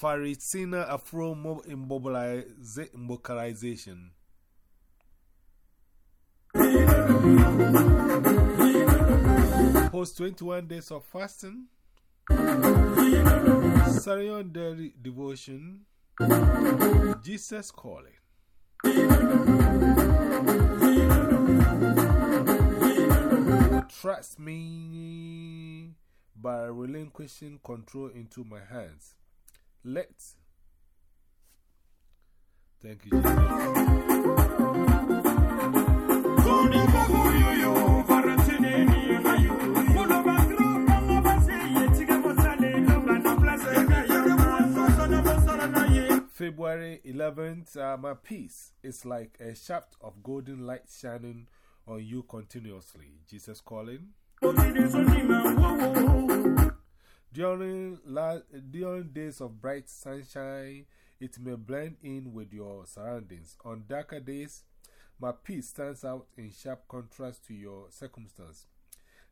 Afaritsina Afro Immobilization. Post 21 days of fasting. Sarion Devotion. Jesus Calling. Trust me by relinquishing control into my hands. Let. Thank you, February 11th, uh, my peace is like a shaft of golden light shining on you continuously. Jesus calling. During, during days of bright sunshine, it may blend in with your surroundings. On darker days, my peace stands out in sharp contrast to your circumstance.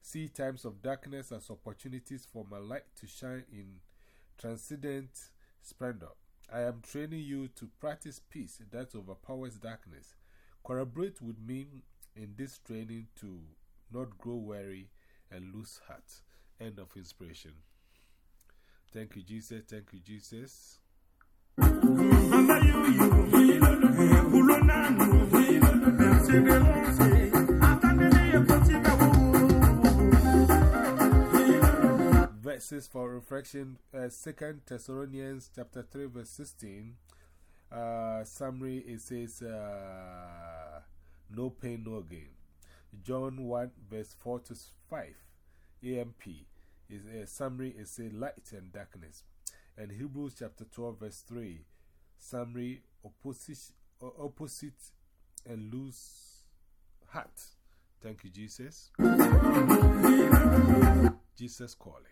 See times of darkness as opportunities for my light to shine in transcendent splendor. I am training you to practice peace that overpowers darkness. Collaborate with me in this training to not grow weary and lose heart. End of inspiration. Thank you, Jesus. Thank you, Jesus. Verses for reflection uh, 2 Thessalonians chapter 3, verse 16. Uh, summary it says, uh, No pain, no gain. John 1, verse 4 to 5. AMP is a summary, it says light and darkness. And Hebrews chapter 12, verse 3. Summary, opposite, opposite and loose heart. Thank you, Jesus. Jesus calling.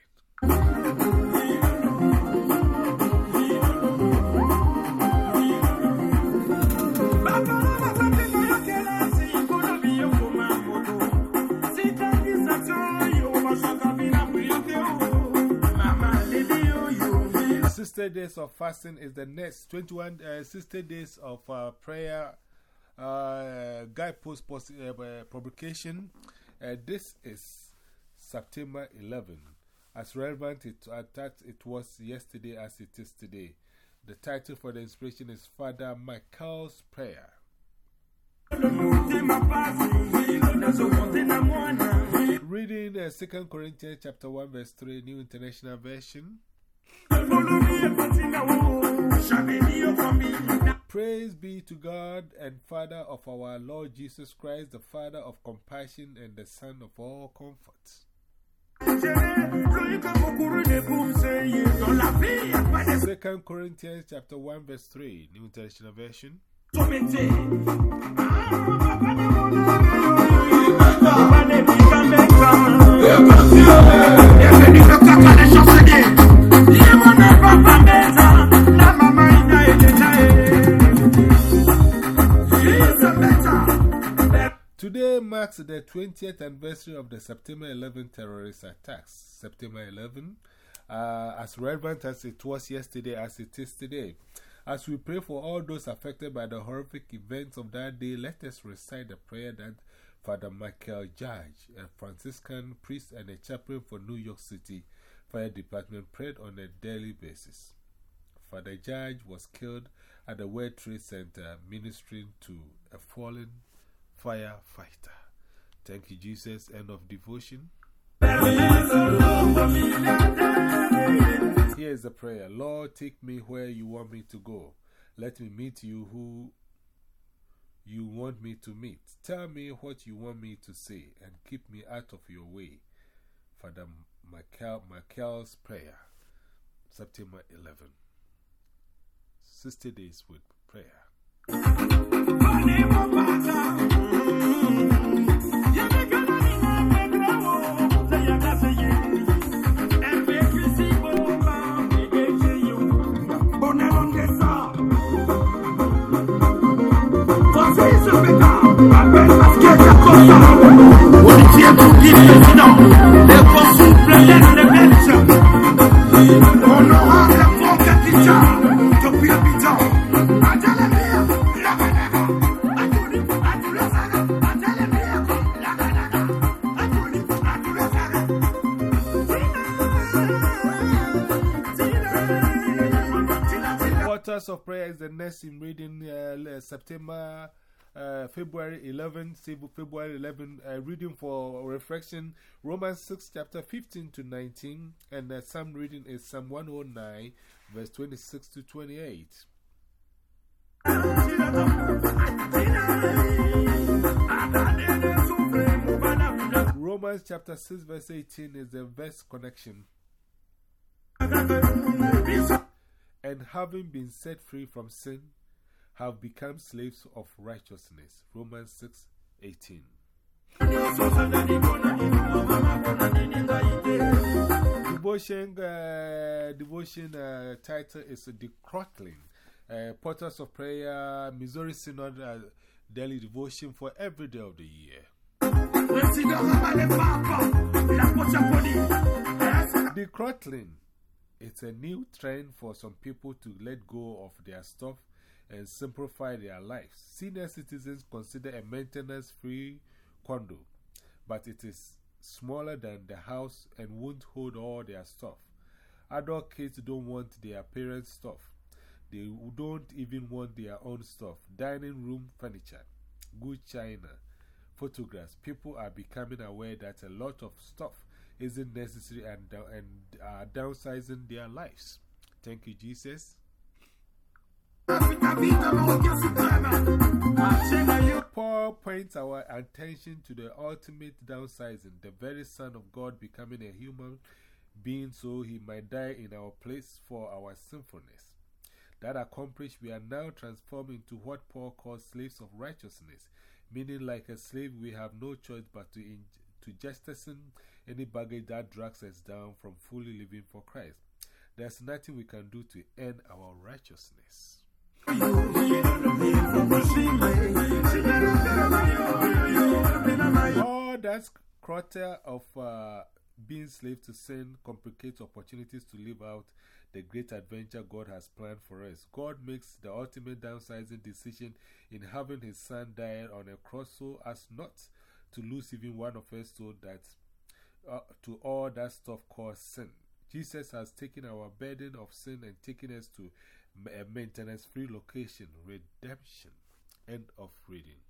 Sister Days of Fasting is the next 21 uh, Sister Days of uh, Prayer uh, Guidepost post, uh, publication. Uh, this is September 11, as relevant it, uh, that it was yesterday as it is today. The title for the inspiration is Father Michael's Prayer. Reading uh, 2 Corinthians chapter 1 verse 3 New International Version. Praise be to God and Father of our Lord Jesus Christ, the Father of compassion and the Son of all comfort. Second Corinthians chapter 1 verse 3 New International Version. Today marks the 20th anniversary of the September 11 terrorist attacks. September 11, uh, as relevant as it was yesterday, as it is today. As we pray for all those affected by the horrific events of that day, let us recite the prayer that Father Michael Judge, a Franciscan priest and a chaplain for New York City Fire Department, prayed on a daily basis. Father Judge was killed at the World Trade Center ministering to a fallen firefighter. Thank you, Jesus. End of devotion. Here is a prayer Lord, take me where you want me to go. Let me meet you who you want me to meet. Tell me what you want me to say and keep me out of your way. Father Michael, Michael's prayer, September 11. 60 days with prayer. Waters of Prayer is the next in reading uh, September uh, February 11, February 11, uh, reading for reflection Romans 6, chapter 15 to 19, and uh, Psalm reading is Psalm 109, verse 26 to 28. Romans chapter 6, verse 18 is the verse connection. And having been set free from sin, have become slaves of righteousness. Romans 6 18. Devotion, uh, devotion uh, title is The Crottling. Uh, Portals of Prayer, Missouri Synod uh, Daily Devotion for every day of the year. The Crottling. It's a new trend for some people to let go of their stuff and simplify their lives. Senior citizens consider a maintenance free condo, but it is smaller than the house and won't hold all their stuff. Adult kids don't want their parents' stuff. They don't even want their own stuff. Dining room furniture, good china, photographs. People are becoming aware that a lot of stuff isn't necessary and, and are downsizing their lives. Thank you, Jesus. Paul points our attention to the ultimate downsizing, the very Son of God becoming a human being so he might die in our place for our sinfulness. That accomplished, we are now transformed into what Paul calls slaves of righteousness, meaning, like a slave, we have no choice but to, to jettison any baggage that drags us down from fully living for Christ. There's nothing we can do to earn our righteousness. All that clutter of uh, being slave to sin complicates opportunities to live out the great adventure God has planned for us. God makes the ultimate downsizing decision in having His Son die on a cross so as not to lose even one of us, so that uh, to all that stuff called sin. Jesus has taken our burden of sin and taken us to maintenance free location, redemption. End of reading.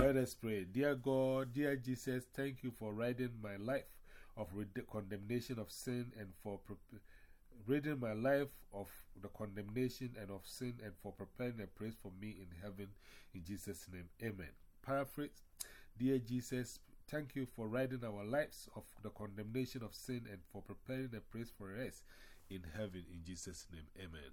Let us pray. Dear God, dear Jesus, thank you for ridding my life of condemnation of sin and for ridding my life of the condemnation and of sin and for preparing a place for me in heaven. In Jesus' name, Amen. Paraphrase Dear Jesus, thank you for ridding our lives of the condemnation of sin and for preparing a place for us in heaven. In Jesus' name, Amen.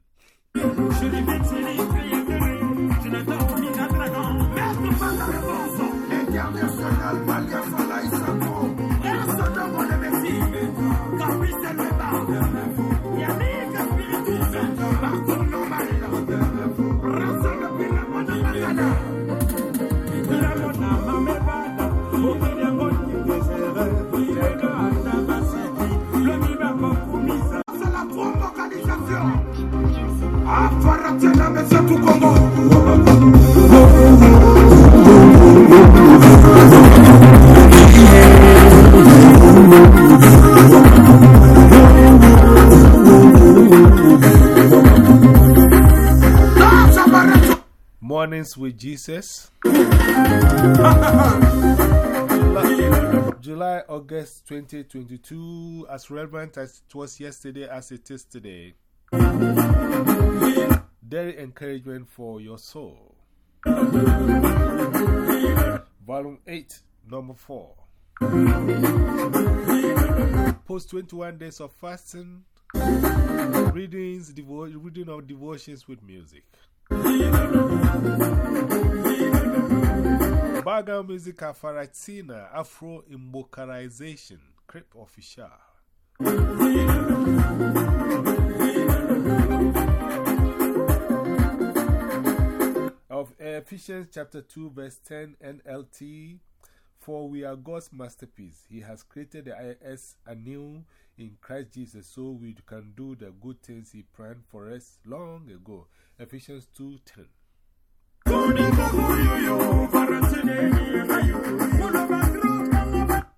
Jesus. July, August 2022, as relevant as it was yesterday as it is today. Daily encouragement for your soul. Volume 8, number 4. Post 21 days of fasting, readings, reading of devotions with music. Background music Afaratina, Afro Immobilization, Crip Official. Of Ephesians chapter 2, verse 10 NLT. For we are God's masterpiece. He has created us anew in Christ Jesus so we can do the good things He planned for us long ago. Ephesians 2:10.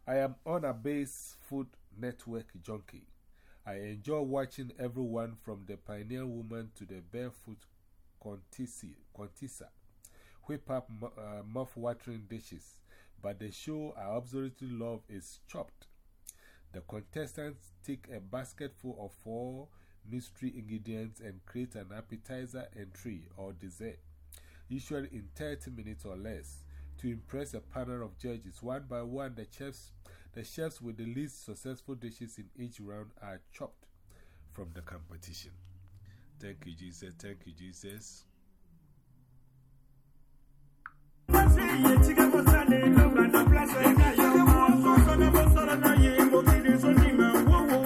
I am on a base food network junkie. I enjoy watching everyone from the pioneer woman to the barefoot contessa whip up uh, mouth-watering dishes, but the show I absolutely love is Chopped. The contestants take a basket full of four mystery ingredients and create an appetizer, entry, or dessert, usually in 30 minutes or less, to impress a panel of judges. One by one, the chefs, the chefs with the least successful dishes in each round are chopped from the competition. Thank you, Jesus. Thank you, Jesus.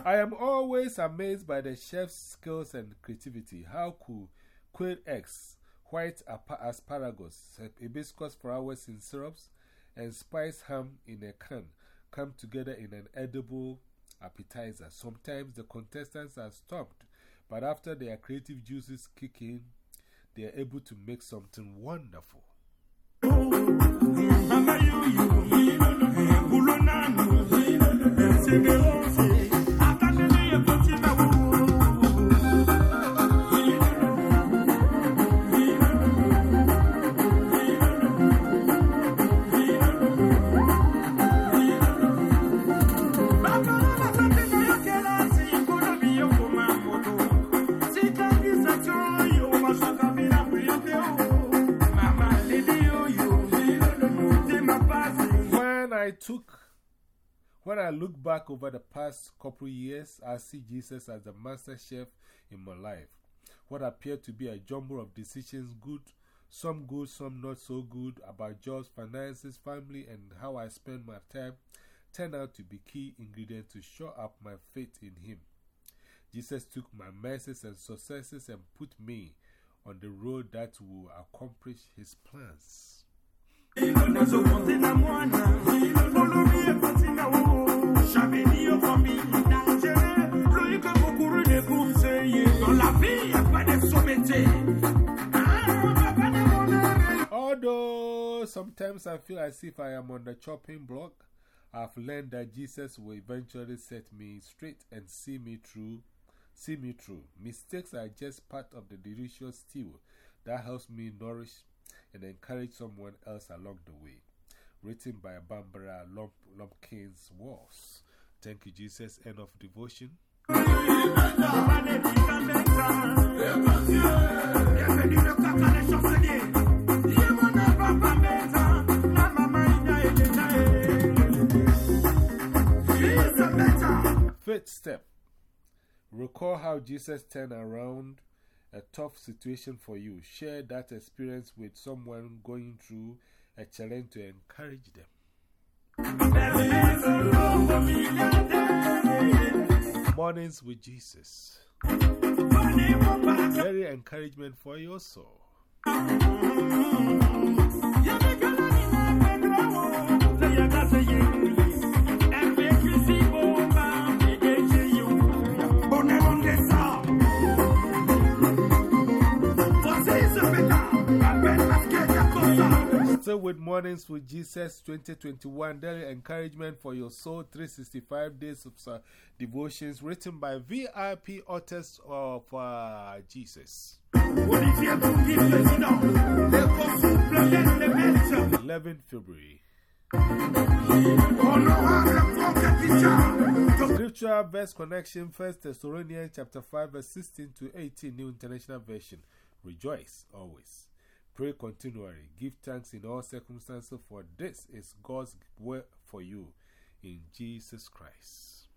I am always amazed by the chef's skills and creativity. How could quail eggs, white asparagus, hibiscus flowers in syrups, and spiced ham in a can come together in an edible appetizer? Sometimes the contestants are stumped, but after their creative juices kick in, they are able to make something wonderful. Took, when I look back over the past couple years, I see Jesus as the master chef in my life. What appeared to be a jumble of decisions, good, some good, some not so good, about jobs, finances, family, and how I spend my time, turned out to be key ingredients to show up my faith in Him. Jesus took my messes and successes and put me on the road that will accomplish His plans. Although sometimes I feel as if I am on the chopping block, I've learned that Jesus will eventually set me straight and see me through. See me through. Mistakes are just part of the delicious stew that helps me nourish and encourage someone else along the way. Written by Barbara Lump, Lumpkins Walls. Thank you, Jesus. End of devotion. Fifth step. Recall how Jesus turned around a tough situation for you. Share that experience with someone going through a challenge to encourage them. Mornings with Jesus. Very encouragement for your soul. Still with Mornings with Jesus 2021 Daily Encouragement for Your Soul 365 Days of Devotions written by VIP Authors of uh, Jesus. 11 February. Scripture verse connection 1 Thessalonians chapter 5 verse 16 to 18 New International Version. Rejoice always. Pray continually. Give thanks in all circumstances, for this is God's will for you in Jesus Christ.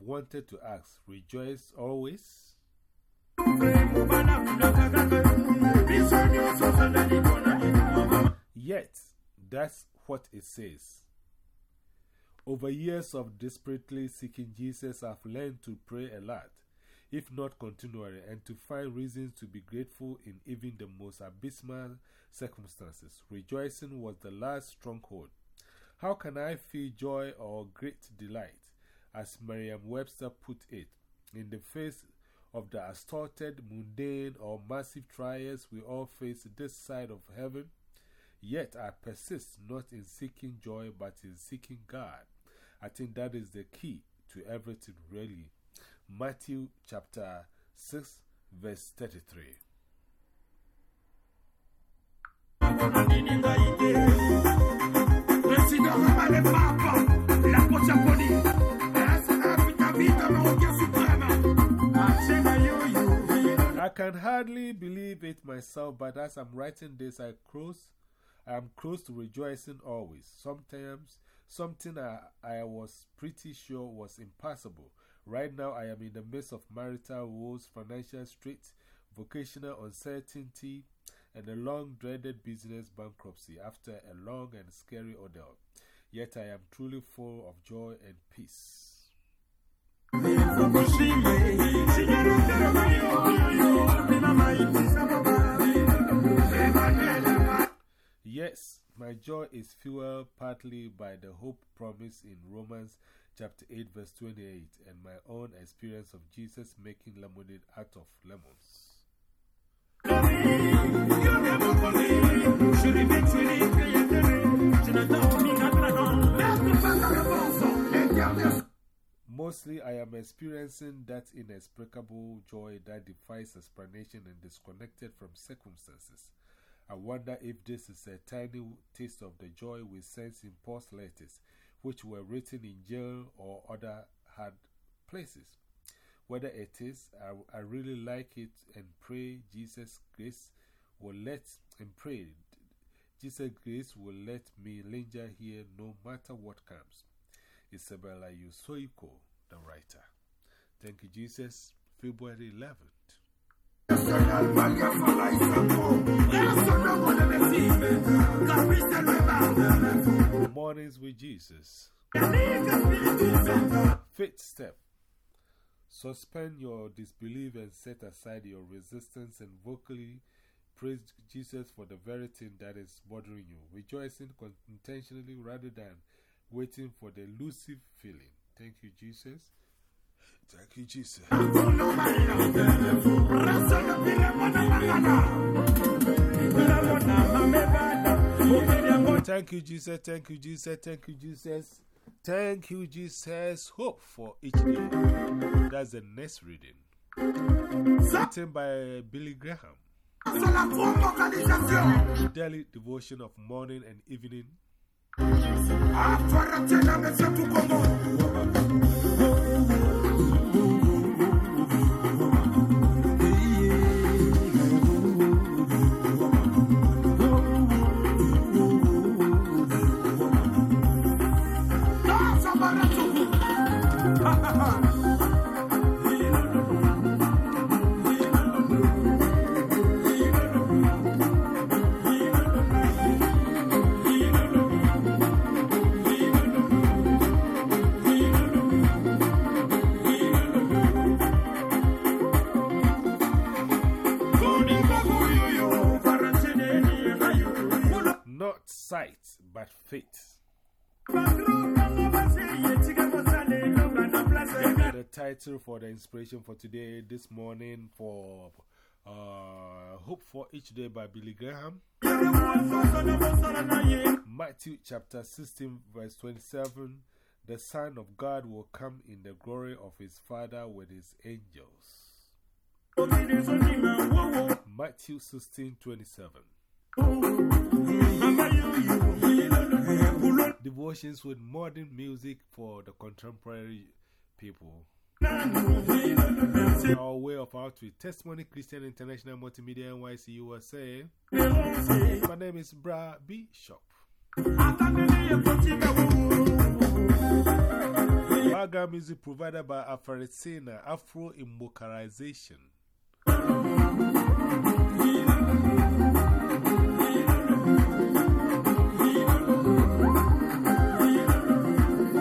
I've wanted to ask, rejoice always? Yet, that's what it says. Over years of desperately seeking Jesus, I've learned to pray a lot. if not continually, and to find reasons to be grateful in even the most abysmal circumstances. Rejoicing was the last stronghold. How can I feel joy or great delight, as Merriam Webster put it, in the face of the assorted, mundane, or massive trials we all face this side of heaven? Yet I persist not in seeking joy but in seeking God. I think that is the key to everything, really. Matthew chapter 6, verse 33. I can hardly believe it myself, but as I'm writing this, I close, I am close to rejoicing always. Sometimes, something I, I was pretty sure was impossible. Right now, I am in the midst of marital woes, financial straits, vocational uncertainty, and a long dreaded business bankruptcy after a long and scary ordeal. Yet I am truly full of joy and peace. Yes, my joy is fueled partly by the hope promised in Romans chapter 8, verse 28, and my own experience of Jesus making lemonade out of lemons. Mostly, I am experiencing that inexplicable joy that defies explanation and disconnected from circumstances. I wonder if this is a tiny taste of the joy we sense in post letters, which were written in jail or other hard places. Whether it is, I, I really like it and pray Jesus' grace will let, and pray Jesus' grace will let me linger here no matter what comes. Isabella Yosuico, the writer. Thank you, Jesus. February 11th. Mornings with Jesus. Fifth step. Suspend your disbelief and set aside your resistance and vocally praise Jesus for the very thing that is bothering you, rejoicing intentionally rather than waiting for the elusive feeling. Thank you, Jesus. Thank you, Jesus. Thank you, Jesus. Thank you, Jesus. Thank you, Jesus. Thank you, Jesus. Hope for each day. That's the next reading. Written by Billy Graham. Daily devotion of morning and evening. Not for the inspiration for today, this morning, for uh, Hope for Each Day by Billy Graham. Matthew chapter 16, verse 27 The Son of God will come in the glory of his Father with his angels. Matthew 16, 27. Devotions with modern music for the contemporary people. Our way of outreach. Testimony Christian International Multimedia NYC USA. My name is Bra Bishop. Background music provided by Afro Immobilization.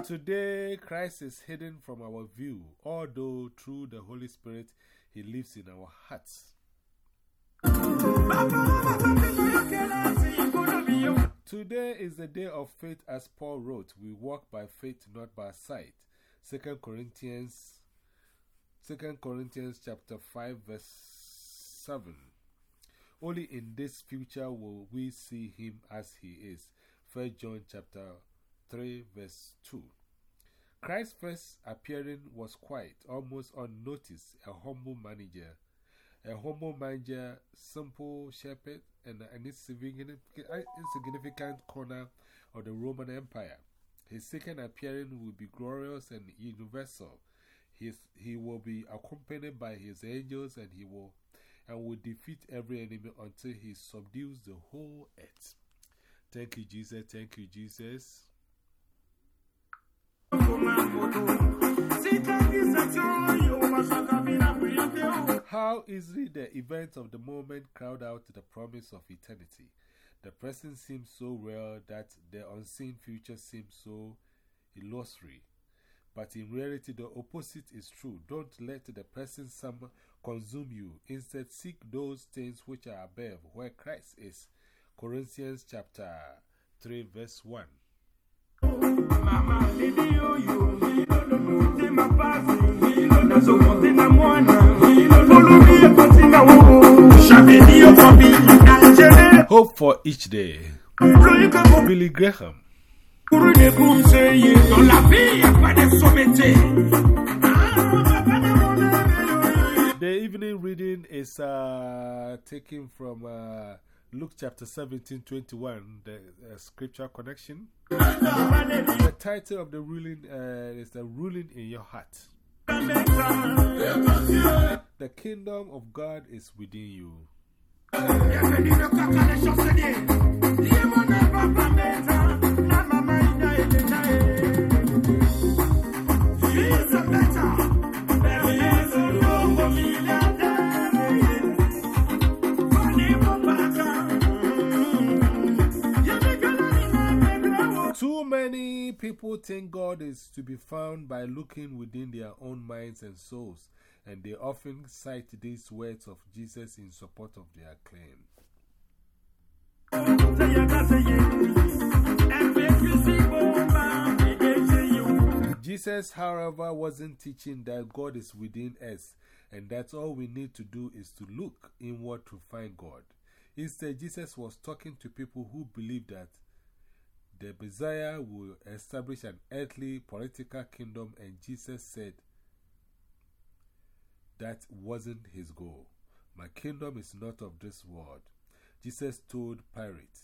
Today, Christ is hidden from our view, although through the Holy Spirit He lives in our hearts. Today is the day of faith, as Paul wrote. We walk by faith, not by sight. 2 Corinthians, 2 Corinthians chapter 5, verse 7. Only in this future will we see him as he is. 1 John chapter 3, verse 2. Christ's first appearing was quiet, almost unnoticed, a humble manager. A humble manager, simple shepherd, and an uh, insignificant corner of the Roman Empire. His second appearing will be glorious and universal. His, he will be accompanied by his angels and he will, and will defeat every enemy until he subdues the whole earth. Thank you, Jesus. Thank you, Jesus. How easily the events of the moment crowd out the promise of eternity. The present seems so real that the unseen future seems so illusory. But in reality, the opposite is true. Don't let the present summer consume you. Instead, seek those things which are above, where Christ is. Corinthians chapter 3, verse 1. Hope for each day. Billy Graham. The evening reading is uh, taken from uh, Luke chapter 17 21, the uh, scripture connection. The title of the ruling uh, is The Ruling in Your Heart. The kingdom of God is within you. Too many people think God is to be found by looking within their own minds and souls, and they often cite these words of Jesus in support of their claim. Jesus, however, wasn't teaching that God is within us and that all we need to do is to look inward to find God. Instead, Jesus was talking to people who believe that the Messiah will establish an earthly political kingdom, and Jesus said that wasn't his goal. My kingdom is not of this world. Jesus told Pilate.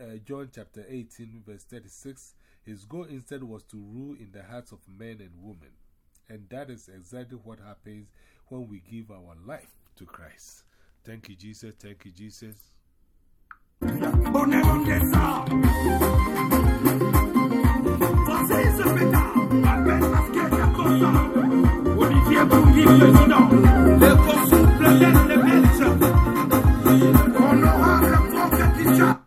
Uh, John chapter 18, verse 36 His goal instead was to rule in the hearts of men and women. And that is exactly what happens when we give our life to Christ. Thank you, Jesus. Thank you, Jesus.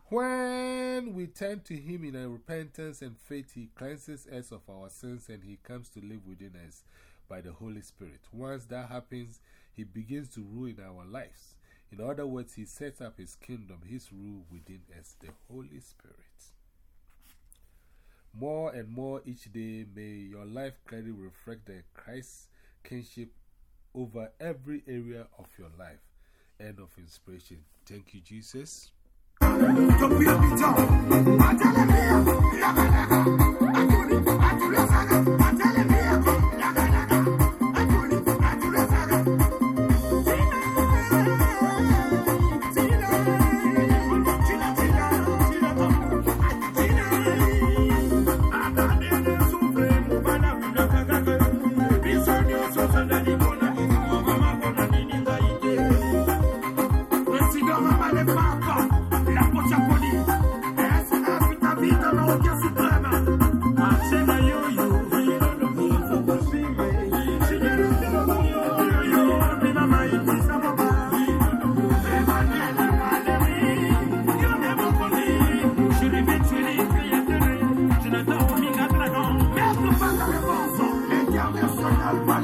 When we turn to Him in our repentance and faith, He cleanses us of our sins and He comes to live within us by the Holy Spirit. Once that happens, He begins to rule in our lives. In other words, He sets up His kingdom, His rule within us, the Holy Spirit. More and more each day, may your life clearly reflect the Christ kingship over every area of your life. End of inspiration. Thank you, Jesus. I'll